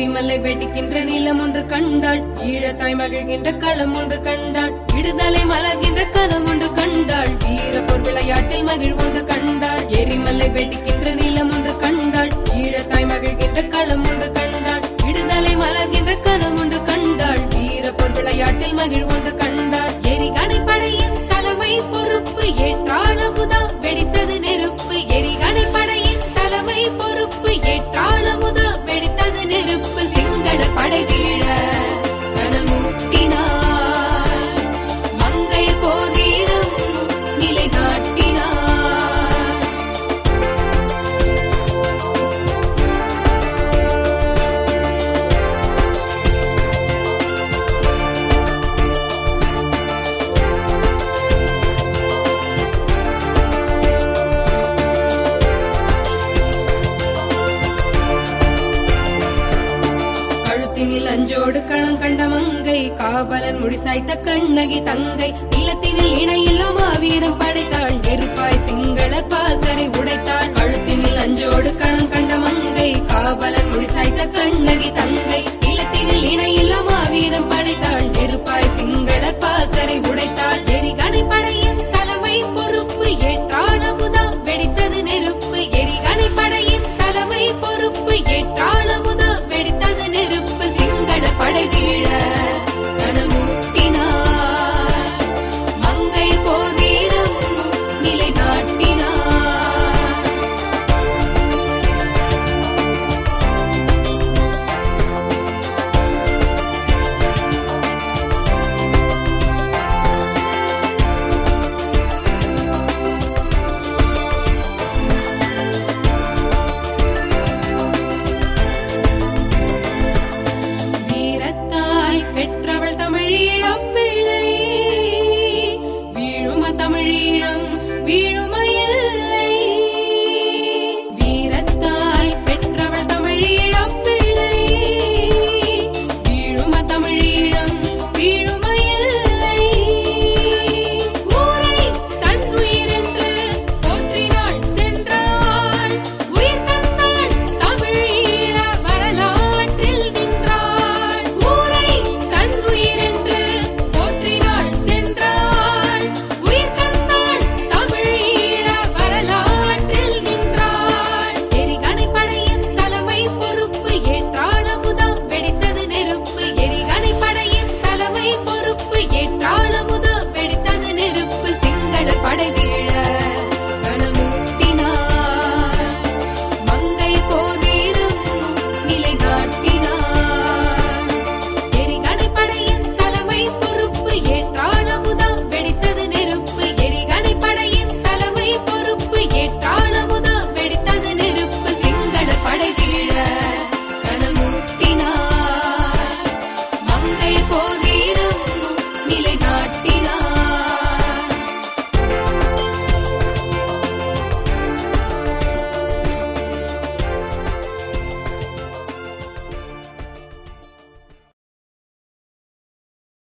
எரிமலை வெடிக்கின்ற நிலம் ஒன்று கண்டாள். ஈழ தாய் மகிழ்கின்ற களம் ஒன்று கண்டாள். விடுதலை மலர்கின்ற கதம் ஒன்று கண்டாள். வீரப்போர் விளையாட்டில் மகிழ் ஒன்று கண்டாள். எரிமலை வெடிக்கின்ற நிலம் ஒன்று கண்டாள். ஈழ தாய் மகிழ்கின்ற களம் ஒன்று கண்டாள். விடுதலை மலர்கின்ற கதம் ஒன்று கண்டாள். வீரப்போர் விளையாட்டில் மகிழ் நெருப்பு சிங்கள படை வீழ. நிலத்தினில் அஞ்சோடு களம் கண்ட மங்கை காவலன் முடிசாய்த்த கண்ணகி தங்கை. நிலத்தினில் இணையில்லா மாவீரம் படைத்தாள் நெருப்பாய் சிங்களர் பாசரை உடைத்தாள் கழுத்தினில் அஞ்சோடு களம் கண்ட மங்கை காவலன் முடிசாய்த்த கண்ணகி தங்கை. நிலத்தினில் இணையில்லா மாவீரம் படைத்தாள் நெருப்பாய் சிங்களர் பாசரை உடைத்தாள் எரிகணை தாய் பெற்றவள் தமிழீழம் பிள்ளை. வீழும தமிழீழம் வீழும்